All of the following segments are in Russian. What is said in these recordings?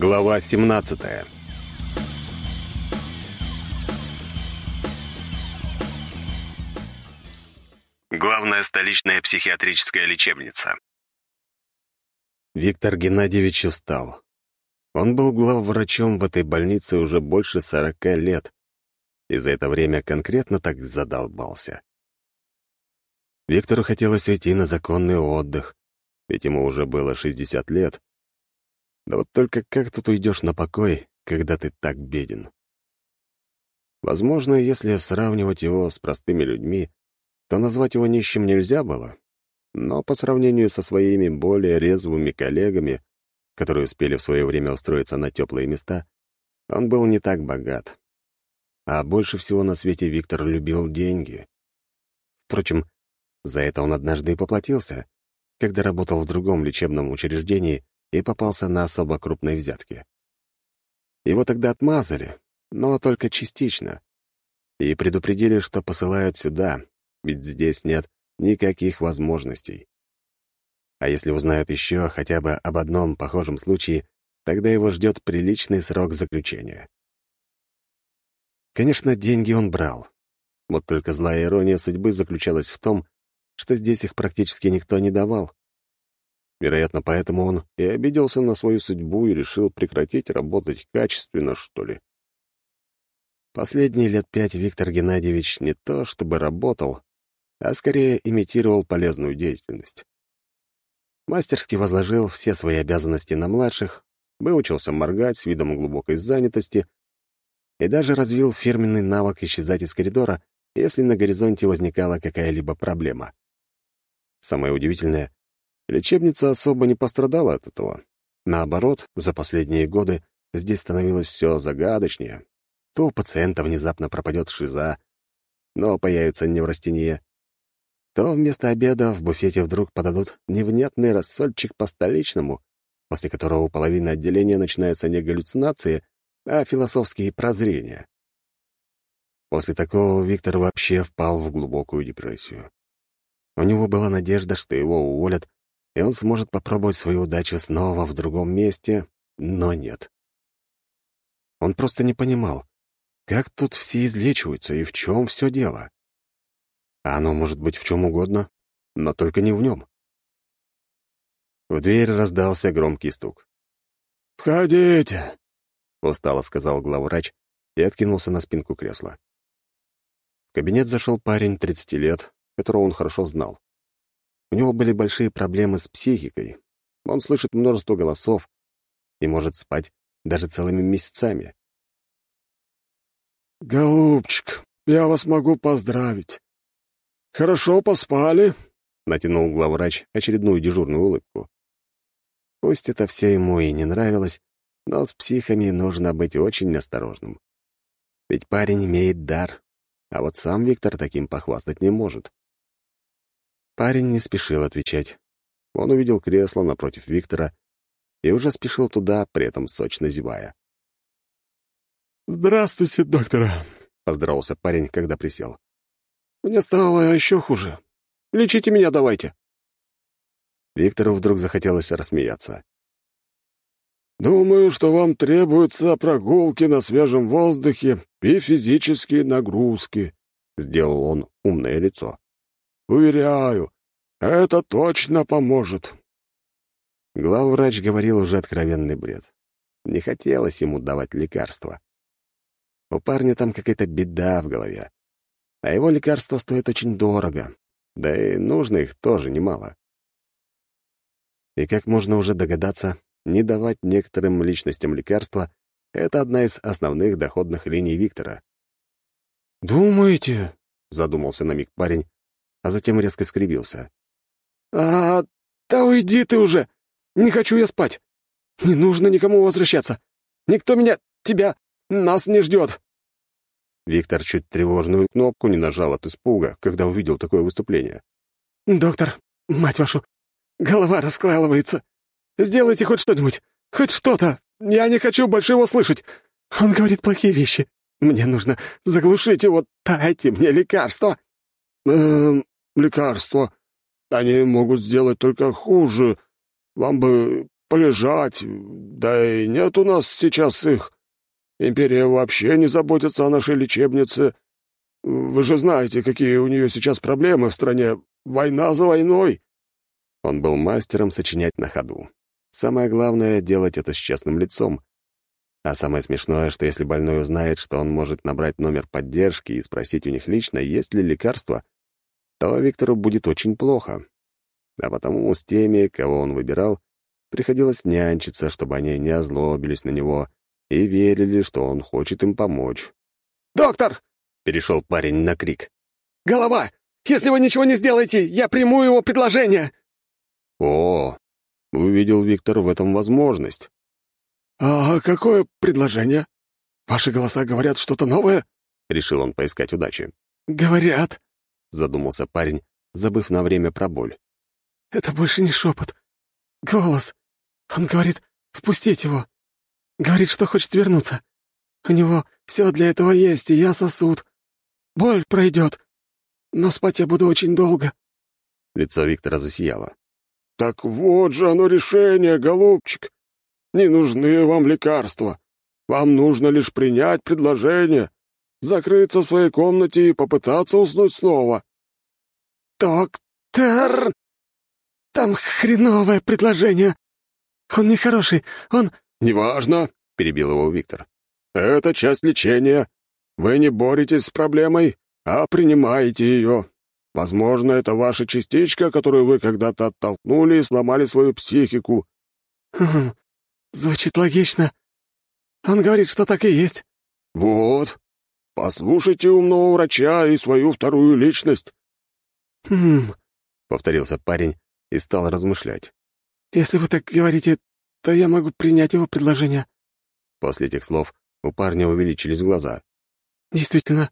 Глава 17 Главная столичная психиатрическая лечебница. Виктор Геннадьевич устал. Он был главврачом в этой больнице уже больше сорока лет, и за это время конкретно так задолбался. Виктору хотелось уйти на законный отдых, ведь ему уже было 60 лет. Да вот только как тут уйдешь на покой, когда ты так беден? Возможно, если сравнивать его с простыми людьми, то назвать его нищим нельзя было. Но по сравнению со своими более резвыми коллегами, которые успели в свое время устроиться на теплые места, он был не так богат. А больше всего на свете Виктор любил деньги. Впрочем, за это он однажды и поплатился, когда работал в другом лечебном учреждении и попался на особо крупной взятке. Его тогда отмазали, но только частично, и предупредили, что посылают сюда, ведь здесь нет никаких возможностей. А если узнают еще хотя бы об одном похожем случае, тогда его ждет приличный срок заключения. Конечно, деньги он брал. Вот только злая ирония судьбы заключалась в том, что здесь их практически никто не давал. Вероятно, поэтому он и обиделся на свою судьбу и решил прекратить работать качественно, что ли. Последние лет пять Виктор Геннадьевич не то чтобы работал, а скорее имитировал полезную деятельность. Мастерски возложил все свои обязанности на младших, выучился моргать с видом глубокой занятости и даже развил фирменный навык исчезать из коридора, если на горизонте возникала какая-либо проблема. Самое удивительное, лечебница особо не пострадала от этого. Наоборот, за последние годы здесь становилось все загадочнее. То у пациента внезапно пропадет шиза, но появится неврастения, то вместо обеда в буфете вдруг подадут невнятный рассольчик по-столичному, после которого у половины отделения начинаются не галлюцинации, а философские прозрения. После такого Виктор вообще впал в глубокую депрессию. У него была надежда, что его уволят, и он сможет попробовать свою удачу снова в другом месте, но нет. Он просто не понимал, как тут все излечиваются и в чем все дело. А оно может быть в чем угодно, но только не в нем. В дверь раздался громкий стук. «Входите!» — устало сказал главврач и откинулся на спинку кресла. В кабинет зашел парень 30 лет, которого он хорошо знал. У него были большие проблемы с психикой. Он слышит множество голосов и может спать даже целыми месяцами. «Голубчик, я вас могу поздравить. Хорошо поспали?» — натянул главврач очередную дежурную улыбку. Пусть это все ему и не нравилось, но с психами нужно быть очень осторожным. Ведь парень имеет дар, а вот сам Виктор таким похвастать не может. Парень не спешил отвечать. Он увидел кресло напротив Виктора и уже спешил туда, при этом сочно зевая. «Здравствуйте, доктора», — поздоровался парень, когда присел. «Мне стало еще хуже. Лечите меня давайте». Виктору вдруг захотелось рассмеяться. «Думаю, что вам требуются прогулки на свежем воздухе и физические нагрузки», — сделал он умное лицо. Уверяю, это точно поможет. Главврач говорил уже откровенный бред. Не хотелось ему давать лекарства. У парня там какая-то беда в голове. А его лекарства стоят очень дорого. Да и нужно их тоже немало. И как можно уже догадаться, не давать некоторым личностям лекарства — это одна из основных доходных линий Виктора. «Думаете?» — задумался на миг парень, а затем резко скривился. «А, да уйди ты уже! Не хочу я спать! Не нужно никому возвращаться! Никто меня, тебя, нас не ждет!» Виктор чуть тревожную кнопку не нажал от испуга, когда увидел такое выступление. «Доктор, мать вашу, голова раскалывается. Сделайте хоть что-нибудь, хоть что-то. Я не хочу больше его слышать. Он говорит плохие вещи. Мне нужно заглушить его. Дайте мне лекарство». «Эм, лекарства. Они могут сделать только хуже. Вам бы полежать. Да и нет у нас сейчас их. Империя вообще не заботится о нашей лечебнице. Вы же знаете, какие у нее сейчас проблемы в стране. Война за войной». Он был мастером сочинять на ходу. Самое главное — делать это с честным лицом. А самое смешное, что если больной узнает, что он может набрать номер поддержки и спросить у них лично, есть ли лекарство, то Виктору будет очень плохо. А потому с теми, кого он выбирал, приходилось нянчиться, чтобы они не озлобились на него и верили, что он хочет им помочь. «Доктор!» — перешел парень на крик. «Голова! Если вы ничего не сделаете, я приму его предложение!» О, увидел Виктор в этом возможность. «А какое предложение? Ваши голоса говорят что-то новое?» Решил он поискать удачи. «Говорят», — задумался парень, забыв на время про боль. «Это больше не шепот. Голос. Он говорит, впустить его. Говорит, что хочет вернуться. У него все для этого есть, и я сосуд. Боль пройдет. Но спать я буду очень долго». Лицо Виктора засияло. «Так вот же оно решение, голубчик. Не нужны вам лекарства. Вам нужно лишь принять предложение, закрыться в своей комнате и попытаться уснуть снова». «Доктор, там хреновое предложение. Он нехороший, он...» «Неважно», — перебил его Виктор. «Это часть лечения. Вы не боретесь с проблемой, а принимаете ее. Возможно, это ваша частичка, которую вы когда-то оттолкнули и сломали свою психику». Хм, «Звучит логично. Он говорит, что так и есть». «Вот. Послушайте умного врача и свою вторую личность». «Хм...» — повторился парень и стал размышлять. «Если вы так говорите, то я могу принять его предложение». После этих слов у парня увеличились глаза. «Действительно,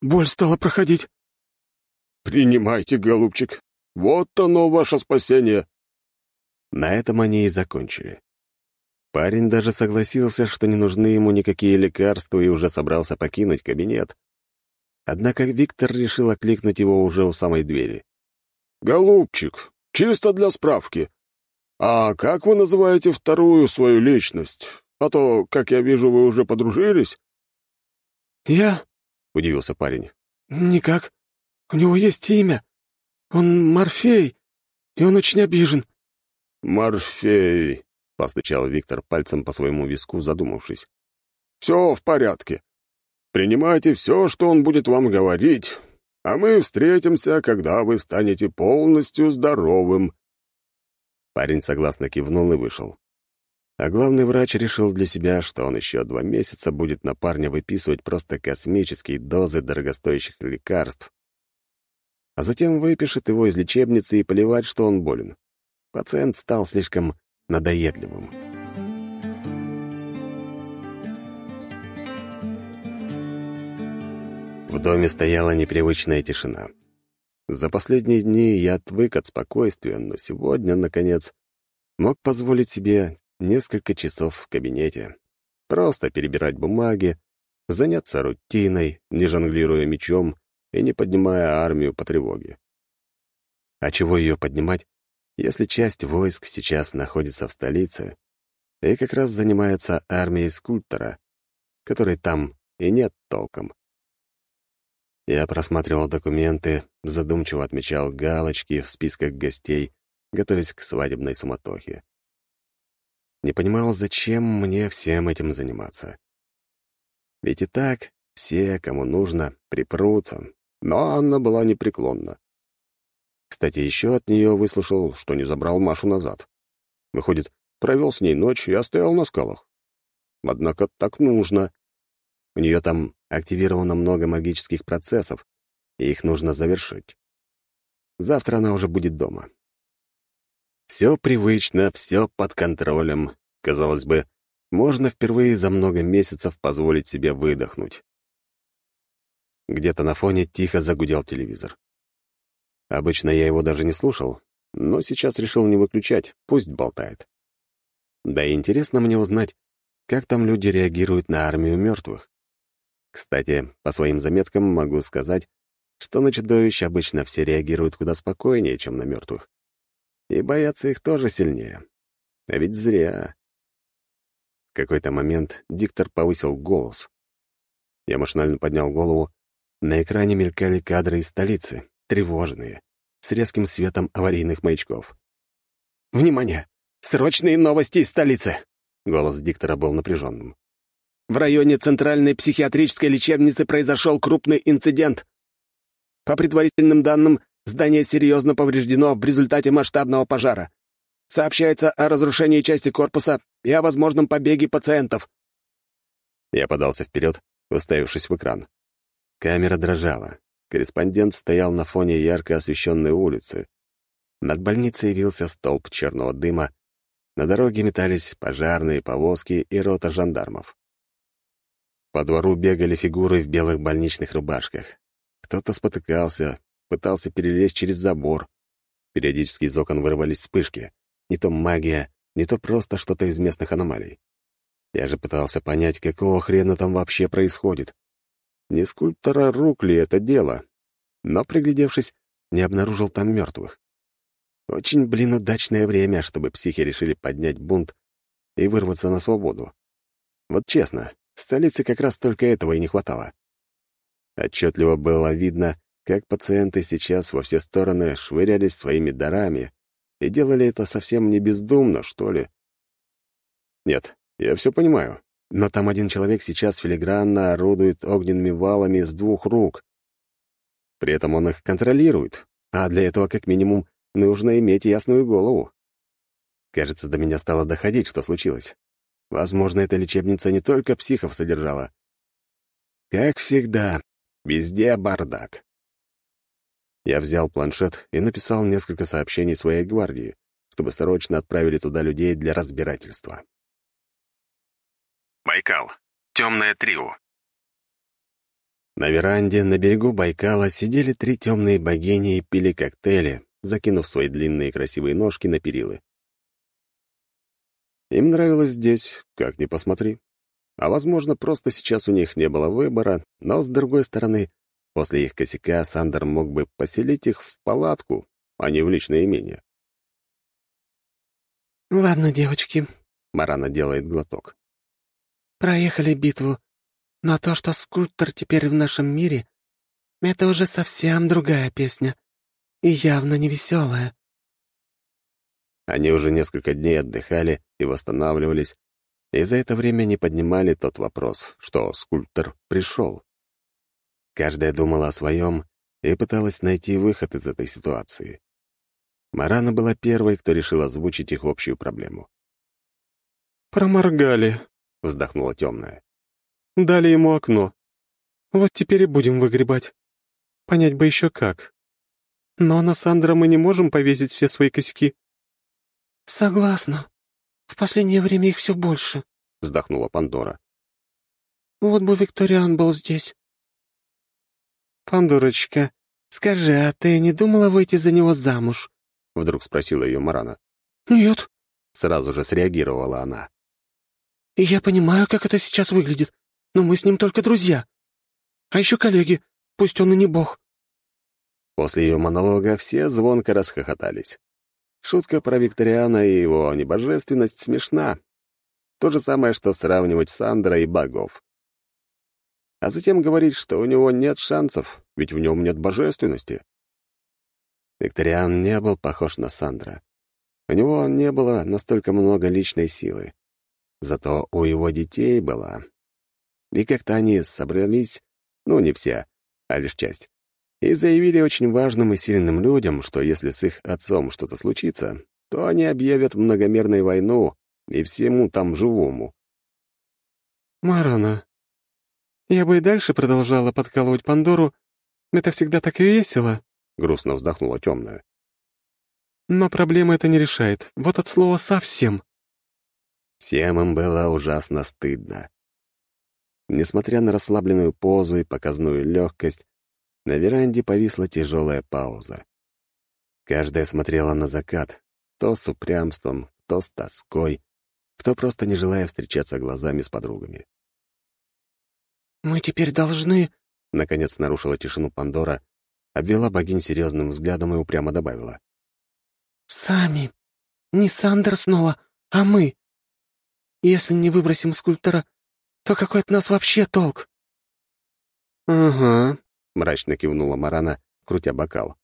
боль стала проходить». «Принимайте, голубчик. Вот оно, ваше спасение». На этом они и закончили. Парень даже согласился, что не нужны ему никакие лекарства и уже собрался покинуть кабинет. Однако Виктор решил окликнуть его уже у самой двери. «Голубчик, чисто для справки. А как вы называете вторую свою личность? А то, как я вижу, вы уже подружились». «Я?» — удивился парень. «Никак. У него есть имя. Он Морфей, и он очень обижен». «Морфей», — постучал Виктор пальцем по своему виску, задумавшись. «Все в порядке. Принимайте все, что он будет вам говорить, а мы встретимся, когда вы станете полностью здоровым». Парень согласно кивнул и вышел. А главный врач решил для себя, что он еще два месяца будет на парня выписывать просто космические дозы дорогостоящих лекарств, а затем выпишет его из лечебницы и поливать, что он болен. Пациент стал слишком надоедливым. В доме стояла непривычная тишина. За последние дни я отвык от спокойствия, но сегодня, наконец, мог позволить себе несколько часов в кабинете. Просто перебирать бумаги, заняться рутиной, не жонглируя мечом и не поднимая армию по тревоге. А чего ее поднимать, если часть войск сейчас находится в столице и как раз занимается армией скульптора, которой там и нет толком? Я просматривал документы, задумчиво отмечал галочки в списках гостей, готовясь к свадебной суматохе. Не понимал, зачем мне всем этим заниматься. Ведь и так все, кому нужно, припрутся, но Анна была непреклонна. Кстати, еще от нее выслушал, что не забрал Машу назад. Выходит, провел с ней ночь и оставил на скалах. Однако так нужно. У нее там активировано много магических процессов, и их нужно завершить. Завтра она уже будет дома. Все привычно, все под контролем. Казалось бы, можно впервые за много месяцев позволить себе выдохнуть. Где-то на фоне тихо загудел телевизор. Обычно я его даже не слушал, но сейчас решил не выключать, пусть болтает. Да и интересно мне узнать, как там люди реагируют на армию мертвых. Кстати, по своим заметкам могу сказать, что на чудовищ обычно все реагируют куда спокойнее, чем на мертвых. И боятся их тоже сильнее. А ведь зря. В какой-то момент диктор повысил голос. Я машинально поднял голову. На экране мелькали кадры из столицы, тревожные, с резким светом аварийных маячков. «Внимание! Срочные новости из столицы!» Голос диктора был напряженным. «В районе Центральной психиатрической лечебницы произошел крупный инцидент. По предварительным данным, здание серьезно повреждено в результате масштабного пожара. Сообщается о разрушении части корпуса и о возможном побеге пациентов». Я подался вперед, уставившись в экран. Камера дрожала. Корреспондент стоял на фоне ярко освещенной улицы. Над больницей явился столб черного дыма. На дороге метались пожарные повозки и рота жандармов. По двору бегали фигуры в белых больничных рубашках. Кто-то спотыкался, пытался перелезть через забор. Периодически из окон вырвались вспышки. Не то магия, не то просто что-то из местных аномалий. Я же пытался понять, какого хрена там вообще происходит. Не скульптора рук ли это дело? Но, приглядевшись, не обнаружил там мертвых. Очень, блин, удачное время, чтобы психи решили поднять бунт и вырваться на свободу. Вот честно, столице как раз только этого и не хватало. Отчетливо было видно, как пациенты сейчас во все стороны швырялись своими дарами, и делали это совсем не бездумно, что ли. Нет, я все понимаю, но там один человек сейчас филигранно орудует огненными валами с двух рук. При этом он их контролирует, а для этого, как минимум, нужно иметь ясную голову. Кажется, до меня стало доходить, что случилось. Возможно, эта лечебница не только психов содержала. Как всегда, везде бардак. Я взял планшет и написал несколько сообщений своей гвардии, чтобы срочно отправили туда людей для разбирательства. Байкал. Темное трио. На веранде на берегу Байкала сидели три темные богини и пили коктейли, закинув свои длинные красивые ножки на перилы. Им нравилось здесь, как ни посмотри. А, возможно, просто сейчас у них не было выбора, но, с другой стороны, После их косяка Сандер мог бы поселить их в палатку, а не в личное имение. «Ладно, девочки», — Марана делает глоток. «Проехали битву, но то, что скульптор теперь в нашем мире, это уже совсем другая песня и явно не веселая». Они уже несколько дней отдыхали и восстанавливались, и за это время не поднимали тот вопрос, что скульптор пришел. Каждая думала о своем и пыталась найти выход из этой ситуации. Марана была первой, кто решил озвучить их общую проблему. «Проморгали», — вздохнула темная. «Дали ему окно. Вот теперь и будем выгребать. Понять бы еще как. Но на Сандра мы не можем повесить все свои косяки». «Согласна. В последнее время их все больше», — вздохнула Пандора. «Вот бы Викториан был здесь. «Пандурочка, скажи, а ты не думала выйти за него замуж?» — вдруг спросила ее Марана. «Нет», — сразу же среагировала она. «Я понимаю, как это сейчас выглядит, но мы с ним только друзья. А еще коллеги, пусть он и не бог». После ее монолога все звонко расхохотались. Шутка про Викториана и его небожественность смешна. То же самое, что сравнивать Сандра и богов а затем говорить, что у него нет шансов, ведь в нем нет божественности. Викториан не был похож на Сандра. У него не было настолько много личной силы. Зато у его детей была. И как-то они собрались, ну, не все, а лишь часть, и заявили очень важным и сильным людям, что если с их отцом что-то случится, то они объявят многомерную войну и всему там живому. «Марана, я бы и дальше продолжала подкалывать Пандору. Это всегда так и весело», — грустно вздохнула темная. «Но проблема это не решает. Вот от слова «совсем». Всем им было ужасно стыдно. Несмотря на расслабленную позу и показную легкость, на веранде повисла тяжелая пауза. Каждая смотрела на закат, то с упрямством, то с тоской, кто просто не желая встречаться глазами с подругами. «Мы теперь должны...» — наконец нарушила тишину Пандора, обвела богинь серьезным взглядом и упрямо добавила. «Сами. Не Сандер снова, А мы? Если не выбросим скульптора, то какой от нас вообще толк?» «Ага», — мрачно кивнула Марана, крутя бокал.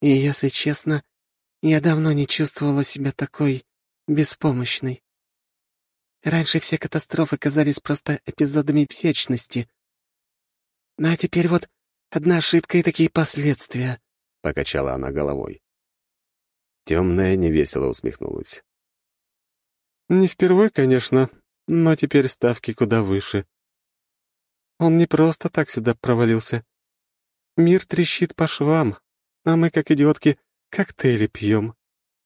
«И если честно, я давно не чувствовала себя такой беспомощной. Раньше все катастрофы казались просто эпизодами вечности. А теперь вот одна ошибка и такие последствия», — покачала она головой. Темная невесело усмехнулась. «Не впервые, конечно, но теперь ставки куда выше. Он не просто так сюда провалился. Мир трещит по швам, а мы, как идиотки, коктейли пьем».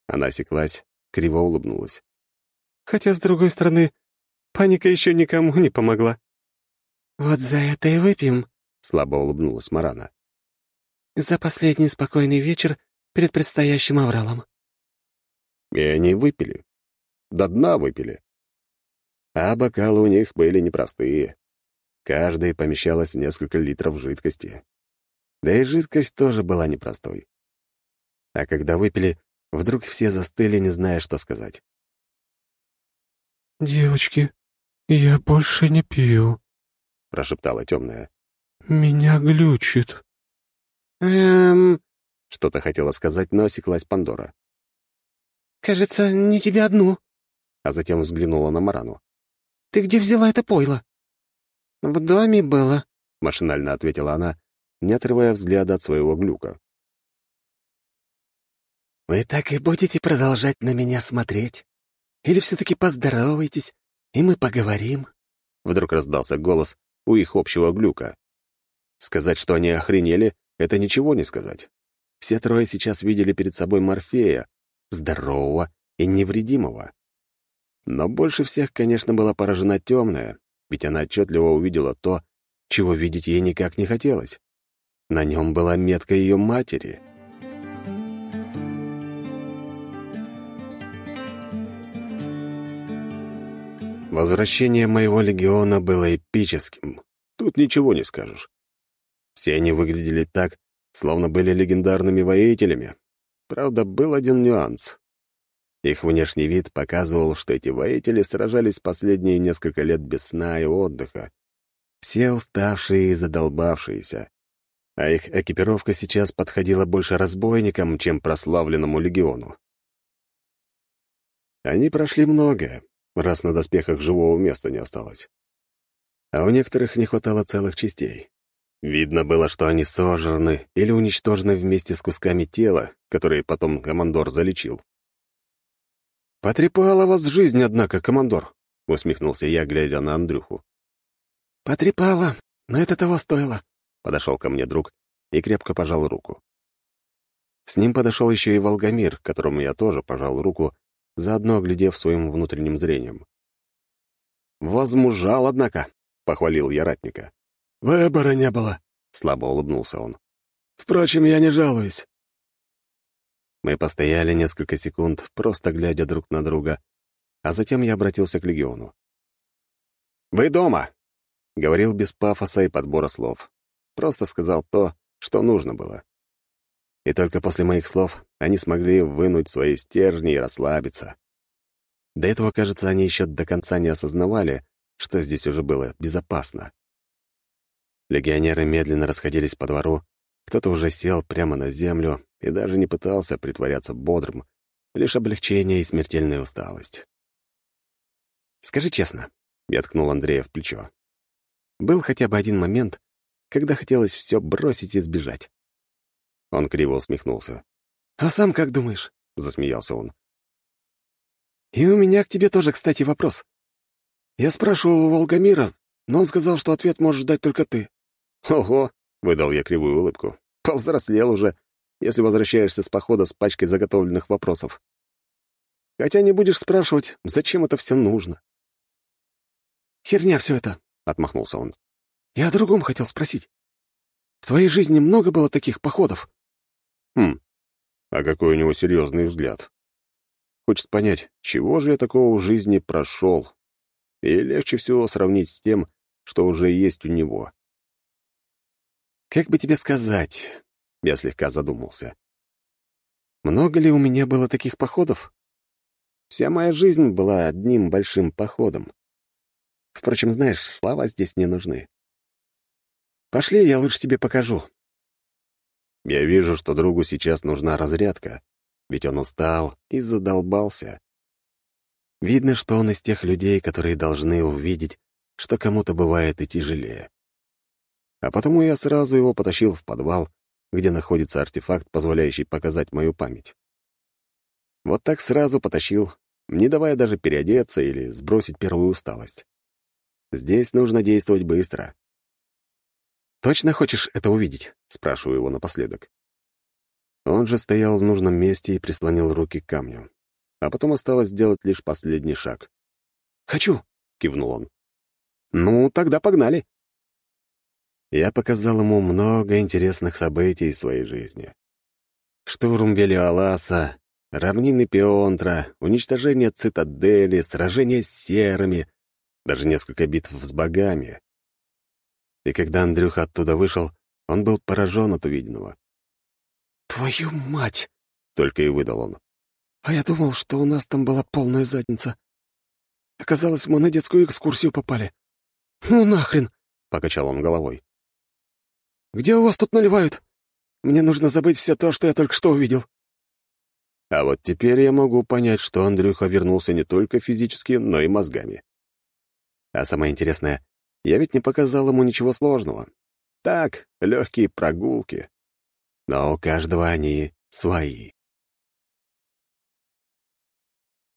Она секлась, криво улыбнулась. «Хотя, с другой стороны, паника еще никому не помогла». «Вот за это и выпьем», — слабо улыбнулась Марана. «За последний спокойный вечер перед предстоящим авралом». И они выпили. До дна выпили. А бокалы у них были непростые. Каждый помещалось несколько литров жидкости. Да и жидкость тоже была непростой. А когда выпили, вдруг все застыли, не зная, что сказать. «Девочки, я больше не пью», — прошептала темная. «Меня глючит». «Эм...» — что-то хотела сказать, но осеклась Пандора. «Кажется, не тебе одну», а затем взглянула на Марану. «Ты где взяла это пойло?» «В доме было», — машинально ответила она, не отрывая взгляда от своего глюка. «Вы так и будете продолжать на меня смотреть? Или все-таки поздороваетесь, и мы поговорим?» Вдруг раздался голос у их общего глюка. Сказать, что они охренели, это ничего не сказать. Все трое сейчас видели перед собой Морфея, здорового и невредимого. Но больше всех, конечно, была поражена темная, ведь она отчетливо увидела то, чего видеть ей никак не хотелось. На нем была метка ее матери. Возвращение моего легиона было эпическим. Тут ничего не скажешь. Все они выглядели так, словно были легендарными воителями, Правда, был один нюанс. Их внешний вид показывал, что эти воители сражались последние несколько лет без сна и отдыха. Все уставшие и задолбавшиеся. А их экипировка сейчас подходила больше разбойникам, чем прославленному легиону. Они прошли многое, раз на доспехах живого места не осталось. А у некоторых не хватало целых частей. Видно было, что они сожраны или уничтожены вместе с кусками тела, которые потом командор залечил. «Потрепала вас жизнь, однако, командор», — усмехнулся я, глядя на Андрюху. «Потрепала, но это того стоило», — подошел ко мне друг и крепко пожал руку. С ним подошел еще и Волгомир, которому я тоже пожал руку, заодно оглядев своим внутренним зрением. «Возмужал, однако», — похвалил я ратника. «Выбора не было», — слабо улыбнулся он. «Впрочем, я не жалуюсь». Мы постояли несколько секунд, просто глядя друг на друга, а затем я обратился к Легиону. «Вы дома!» — говорил без пафоса и подбора слов. Просто сказал то, что нужно было. И только после моих слов они смогли вынуть свои стержни и расслабиться. До этого, кажется, они еще до конца не осознавали, что здесь уже было безопасно. Легионеры медленно расходились по двору, кто-то уже сел прямо на землю и даже не пытался притворяться бодрым, лишь облегчение и смертельная усталость. «Скажи честно», — я ткнул Андрея в плечо, «был хотя бы один момент, когда хотелось все бросить и сбежать». Он криво усмехнулся. «А сам как думаешь?» — засмеялся он. «И у меня к тебе тоже, кстати, вопрос. Я спрашивал у Волгомира, но он сказал, что ответ можешь дать только ты. «Ого!» — выдал я кривую улыбку. «Повзрослел уже, если возвращаешься с похода с пачкой заготовленных вопросов. Хотя не будешь спрашивать, зачем это все нужно». «Херня все это!» — отмахнулся он. «Я о другом хотел спросить. В твоей жизни много было таких походов?» «Хм, а какой у него серьезный взгляд. Хочет понять, чего же я такого в жизни прошел. И легче всего сравнить с тем, что уже есть у него. «Как бы тебе сказать?» — я слегка задумался. «Много ли у меня было таких походов?» Вся моя жизнь была одним большим походом. Впрочем, знаешь, слова здесь не нужны. Пошли, я лучше тебе покажу. Я вижу, что другу сейчас нужна разрядка, ведь он устал и задолбался. Видно, что он из тех людей, которые должны увидеть, что кому-то бывает и тяжелее. А потому я сразу его потащил в подвал, где находится артефакт, позволяющий показать мою память. Вот так сразу потащил, не давая даже переодеться или сбросить первую усталость. Здесь нужно действовать быстро. «Точно хочешь это увидеть?» — спрашиваю его напоследок. Он же стоял в нужном месте и прислонил руки к камню. А потом осталось сделать лишь последний шаг. «Хочу!» — кивнул он. «Ну, тогда погнали!» Я показал ему много интересных событий своей жизни. Штурм Велиоласа, равнины Пионтра, уничтожение цитадели, сражение с серыми, даже несколько битв с богами. И когда Андрюха оттуда вышел, он был поражен от увиденного. «Твою мать!» — только и выдал он. «А я думал, что у нас там была полная задница. Оказалось, мы на детскую экскурсию попали. Ну нахрен!» — покачал он головой. «Где у вас тут наливают? Мне нужно забыть все то, что я только что увидел». А вот теперь я могу понять, что Андрюха вернулся не только физически, но и мозгами. А самое интересное, я ведь не показал ему ничего сложного. Так, легкие прогулки. Но у каждого они свои.